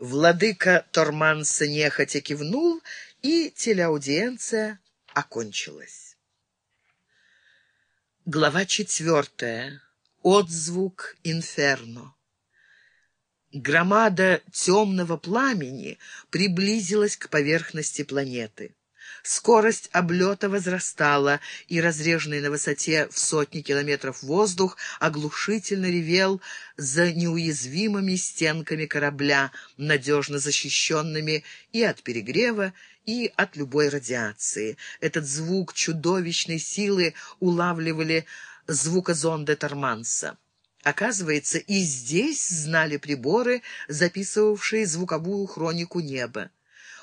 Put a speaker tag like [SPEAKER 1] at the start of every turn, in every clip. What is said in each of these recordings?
[SPEAKER 1] Владыка Торманса нехотя кивнул, и телеаудиенция окончилась. Глава четвертая. Отзвук инферно. Громада темного пламени приблизилась к поверхности планеты. Скорость облета возрастала, и разреженный на высоте в сотни километров воздух оглушительно ревел за неуязвимыми стенками корабля, надежно защищенными и от перегрева, и от любой радиации. Этот звук чудовищной силы улавливали звукозонды Торманса. Оказывается, и здесь знали приборы, записывавшие звуковую хронику неба.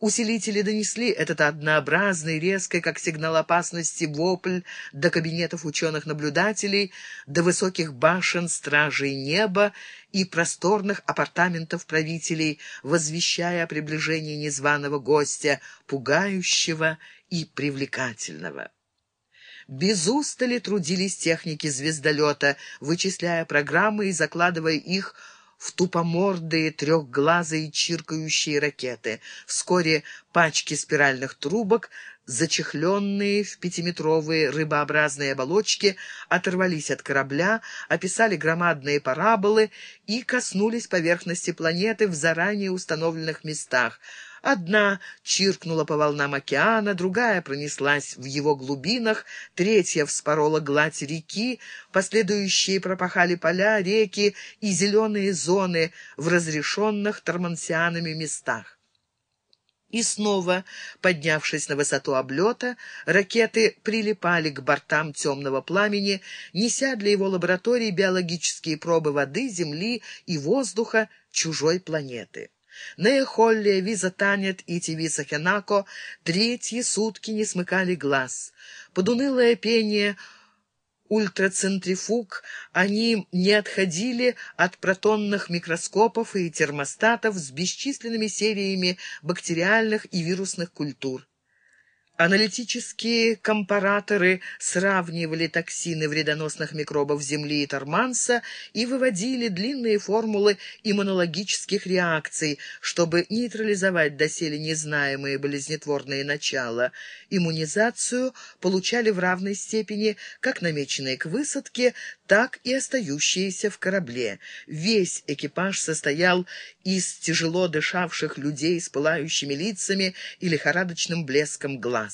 [SPEAKER 1] Усилители донесли этот однообразный, резкий, как сигнал опасности, вопль до кабинетов ученых-наблюдателей, до высоких башен стражей неба и просторных апартаментов правителей, возвещая о приближении незваного гостя, пугающего и привлекательного. Без устали трудились техники звездолета, вычисляя программы и закладывая их в тупомордые, трехглазые чиркающие ракеты. Вскоре пачки спиральных трубок, зачехленные в пятиметровые рыбообразные оболочки, оторвались от корабля, описали громадные параболы и коснулись поверхности планеты в заранее установленных местах — Одна чиркнула по волнам океана, другая пронеслась в его глубинах, третья вспорола гладь реки, последующие пропахали поля, реки и зеленые зоны в разрешенных тормансианами местах. И снова, поднявшись на высоту облета, ракеты прилипали к бортам темного пламени, неся для его лаборатории биологические пробы воды, земли и воздуха чужой планеты. Неехоллия, Виза Танет и Тивиса Хенако третьи сутки не смыкали глаз. Под унылое пение ультрацентрифуг они не отходили от протонных микроскопов и термостатов с бесчисленными сериями бактериальных и вирусных культур. Аналитические компараторы сравнивали токсины вредоносных микробов Земли и Торманса и выводили длинные формулы иммунологических реакций, чтобы нейтрализовать доселе незнаемые болезнетворные начала. Иммунизацию получали в равной степени как намеченные к высадке, так и остающиеся в корабле. Весь экипаж состоял из тяжело дышавших людей с пылающими лицами и лихорадочным блеском глаз.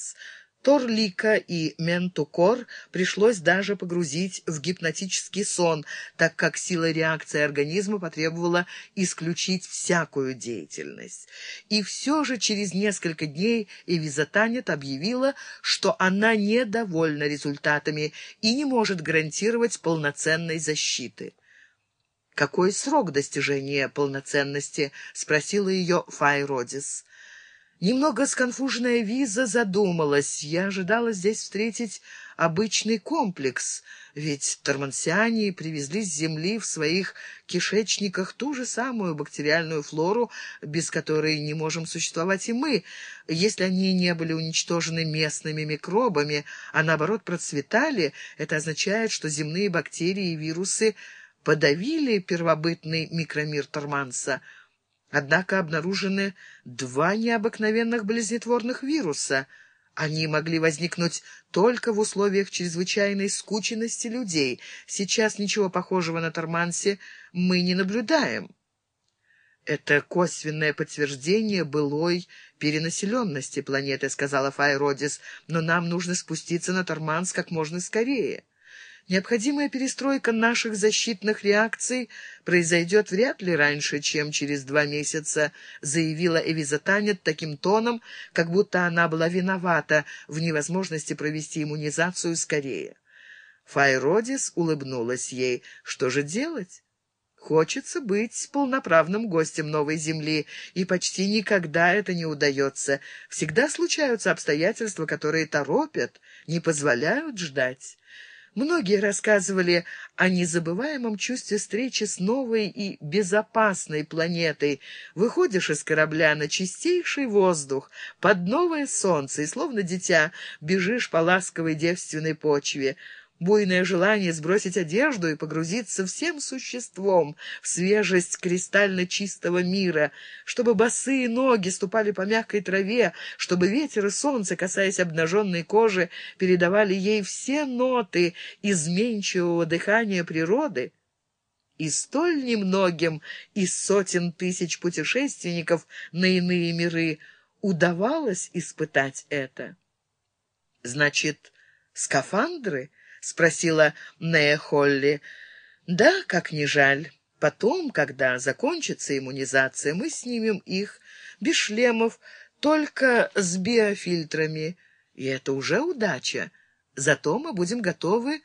[SPEAKER 1] Торлика и Ментукор пришлось даже погрузить в гипнотический сон, так как сила реакции организма потребовала исключить всякую деятельность. И все же через несколько дней Эвиза Танет объявила, что она недовольна результатами и не может гарантировать полноценной защиты. «Какой срок достижения полноценности?» — спросила ее Файродис. Немного сконфуженная Виза задумалась. Я ожидала здесь встретить обычный комплекс, ведь тормансиане привезли с Земли в своих кишечниках ту же самую бактериальную флору, без которой не можем существовать и мы, если они не были уничтожены местными микробами, а наоборот процветали, это означает, что земные бактерии и вирусы подавили первобытный микромир Торманса — Однако обнаружены два необыкновенных болезнетворных вируса. Они могли возникнуть только в условиях чрезвычайной скученности людей. Сейчас ничего похожего на Тормансе мы не наблюдаем. «Это косвенное подтверждение былой перенаселенности планеты», — сказала Файродис, «но нам нужно спуститься на Торманс как можно скорее». Необходимая перестройка наших защитных реакций произойдет вряд ли раньше, чем через два месяца, заявила Эвиза Танет таким тоном, как будто она была виновата в невозможности провести иммунизацию скорее. Файродис улыбнулась ей. Что же делать? Хочется быть полноправным гостем новой земли, и почти никогда это не удается. Всегда случаются обстоятельства, которые торопят, не позволяют ждать. Многие рассказывали о незабываемом чувстве встречи с новой и безопасной планетой. Выходишь из корабля на чистейший воздух, под новое солнце, и, словно дитя, бежишь по ласковой девственной почве. Буйное желание сбросить одежду и погрузиться всем существом в свежесть кристально чистого мира, чтобы босые ноги ступали по мягкой траве, чтобы ветер и солнце, касаясь обнаженной кожи, передавали ей все ноты изменчивого дыхания природы, и столь немногим из сотен тысяч путешественников на иные миры удавалось испытать это. Значит, скафандры —— спросила Нея Холли. «Да, как ни жаль. Потом, когда закончится иммунизация, мы снимем их без шлемов, только с биофильтрами. И это уже удача. Зато мы будем готовы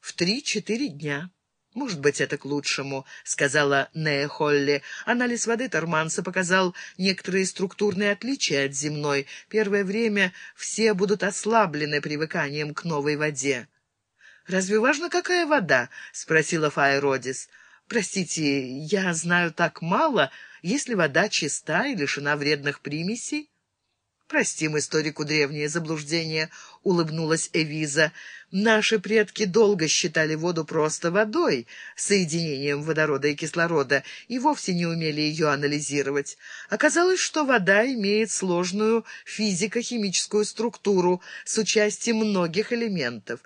[SPEAKER 1] в три-четыре дня». «Может быть, это к лучшему», — сказала Нея Холли. Анализ воды Торманса показал некоторые структурные отличия от земной. Первое время все будут ослаблены привыканием к новой воде. «Разве важно, какая вода?» — спросила Файродис. «Простите, я знаю так мало, если вода чиста и лишена вредных примесей». «Простим историку древнее заблуждение», — улыбнулась Эвиза. «Наши предки долго считали воду просто водой, соединением водорода и кислорода, и вовсе не умели ее анализировать. Оказалось, что вода имеет сложную физико-химическую структуру с участием многих элементов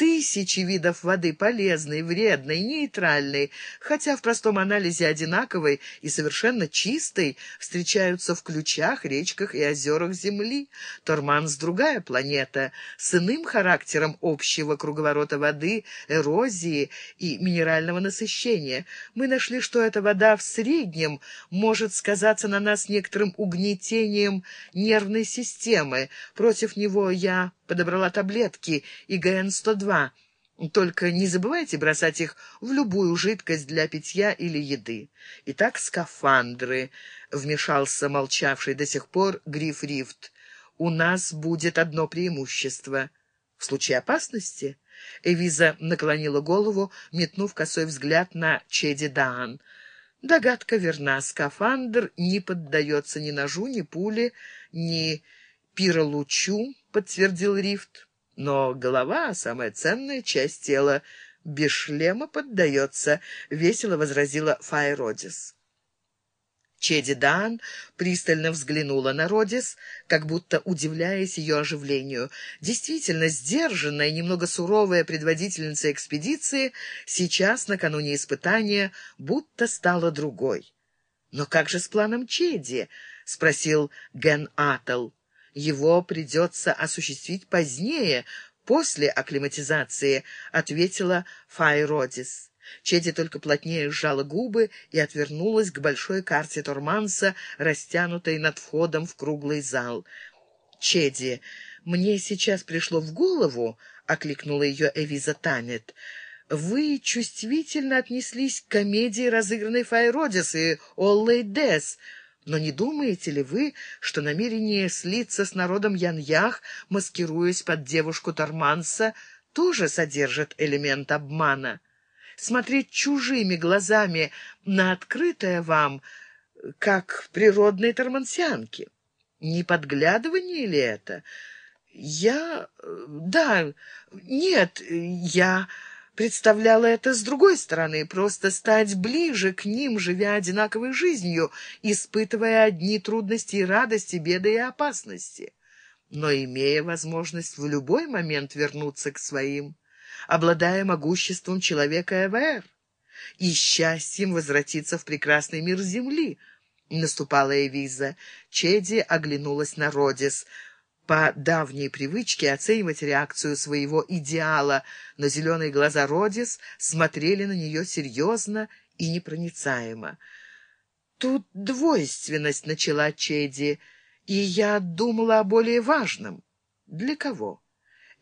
[SPEAKER 1] тысячи видов воды, полезной, вредной, нейтральной, хотя в простом анализе одинаковой и совершенно чистой, встречаются в ключах, речках и озерах Земли. Торманс — другая планета, с иным характером общего круговорота воды, эрозии и минерального насыщения. Мы нашли, что эта вода в среднем может сказаться на нас некоторым угнетением нервной системы. Против него я подобрала таблетки ИГН-102. Только не забывайте бросать их в любую жидкость для питья или еды. Итак, скафандры, — вмешался молчавший до сих пор Гриф Рифт. У нас будет одно преимущество. В случае опасности? Эвиза наклонила голову, метнув косой взгляд на Чеди Даан. Догадка верна. Скафандр не поддается ни ножу, ни пуле, ни пиролучу, — подтвердил Рифт. Но голова — самая ценная часть тела. Без шлема поддается, — весело возразила Файродис. Чеди Дан пристально взглянула на Родис, как будто удивляясь ее оживлению. Действительно, сдержанная, немного суровая предводительница экспедиции сейчас, накануне испытания, будто стала другой. «Но как же с планом Чеди?» — спросил Ген Атл. Его придется осуществить позднее, после акклиматизации, ответила Файродис. Чеди только плотнее сжала губы и отвернулась к большой карте Торманса, растянутой над входом в круглый зал. «Чеди, мне сейчас пришло в голову», — окликнула ее Эвиза Танет, — «вы чувствительно отнеслись к комедии, разыгранной Файродис и Оллей Дес», но не думаете ли вы, что намерение слиться с народом Яньях, маскируясь под девушку Торманса, тоже содержит элемент обмана? Смотреть чужими глазами на открытое вам, как природной тормансианке. Не подглядывание ли это? Я... да... нет, я представляла это с другой стороны, просто стать ближе к ним, живя одинаковой жизнью, испытывая одни трудности и радости, беды и опасности, но имея возможность в любой момент вернуться к своим, обладая могуществом человека ЭВР и счастьем возвратиться в прекрасный мир Земли. Наступала Эвиза. Чеди оглянулась на Родис — по давней привычке оценивать реакцию своего идеала, но зеленые глаза Родис смотрели на нее серьезно и непроницаемо. «Тут двойственность начала Чеди, и я думала о более важном. Для кого?»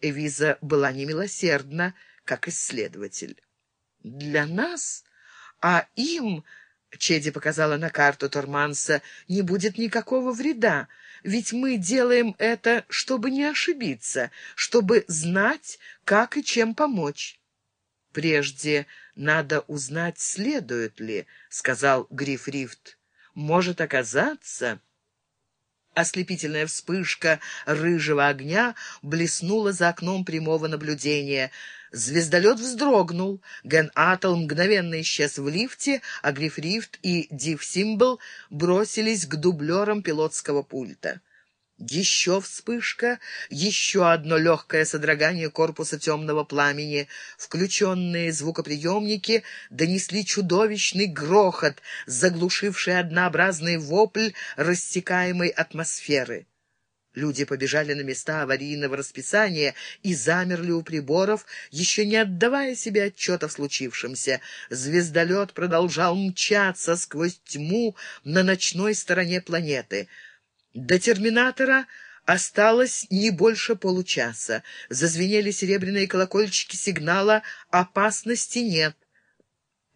[SPEAKER 1] Эвиза была немилосердна, как исследователь. «Для нас? А им...» — Чеди показала на карту Торманса. «Не будет никакого вреда. Ведь мы делаем это, чтобы не ошибиться, чтобы знать, как и чем помочь. «Прежде надо узнать, следует ли», — сказал Гриф Рифт. «Может оказаться...» Ослепительная вспышка рыжего огня блеснула за окном прямого наблюдения. Звездолет вздрогнул. Ген Атл мгновенно исчез в лифте, а Грифрифт и Див Симбл бросились к дублерам пилотского пульта. Еще вспышка, еще одно легкое содрогание корпуса темного пламени. Включенные звукоприемники донесли чудовищный грохот, заглушивший однообразный вопль рассекаемой атмосферы. Люди побежали на места аварийного расписания и замерли у приборов, еще не отдавая себе отчета в случившемся. Звездолет продолжал мчаться сквозь тьму на ночной стороне планеты — до терминатора осталось не больше получаса. Зазвенели серебряные колокольчики сигнала «Опасности нет».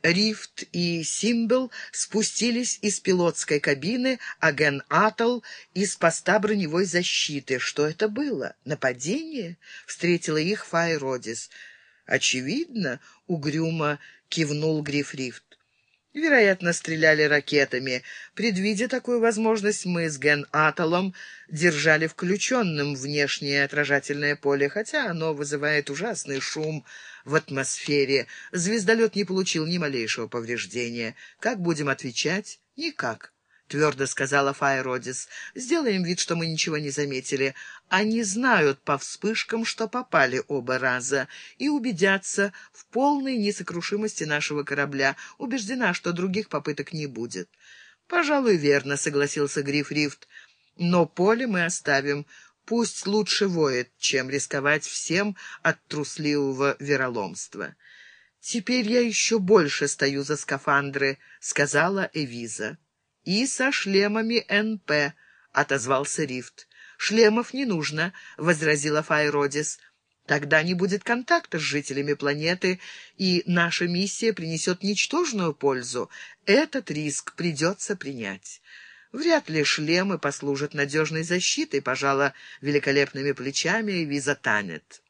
[SPEAKER 1] Рифт и Симбл спустились из пилотской кабины, а Ген Атл — из поста броневой защиты. Что это было? Нападение? Встретила их Файродис. «Очевидно», — угрюмо кивнул Гриф Рифт. Вероятно, стреляли ракетами. Предвидя такую возможность, мы с Ген Атолом держали включенным внешнее отражательное поле, хотя оно вызывает ужасный шум в атмосфере. Звездолет не получил ни малейшего повреждения. Как будем отвечать? Никак твердо сказала Файродис. «Сделаем вид, что мы ничего не заметили. Они знают по вспышкам, что попали оба раза, и убедятся в полной несокрушимости нашего корабля. Убеждена, что других попыток не будет». «Пожалуй, верно», — согласился Гриф Рифт. «Но поле мы оставим. Пусть лучше воет, чем рисковать всем от трусливого вероломства». «Теперь я еще больше стою за скафандры», — сказала Эвиза. «И со шлемами НП», — отозвался Рифт. «Шлемов не нужно», — возразила Файродис. «Тогда не будет контакта с жителями планеты, и наша миссия принесет ничтожную пользу. Этот риск придется принять». Вряд ли шлемы послужат надежной защитой, пожала великолепными плечами Виза Танет.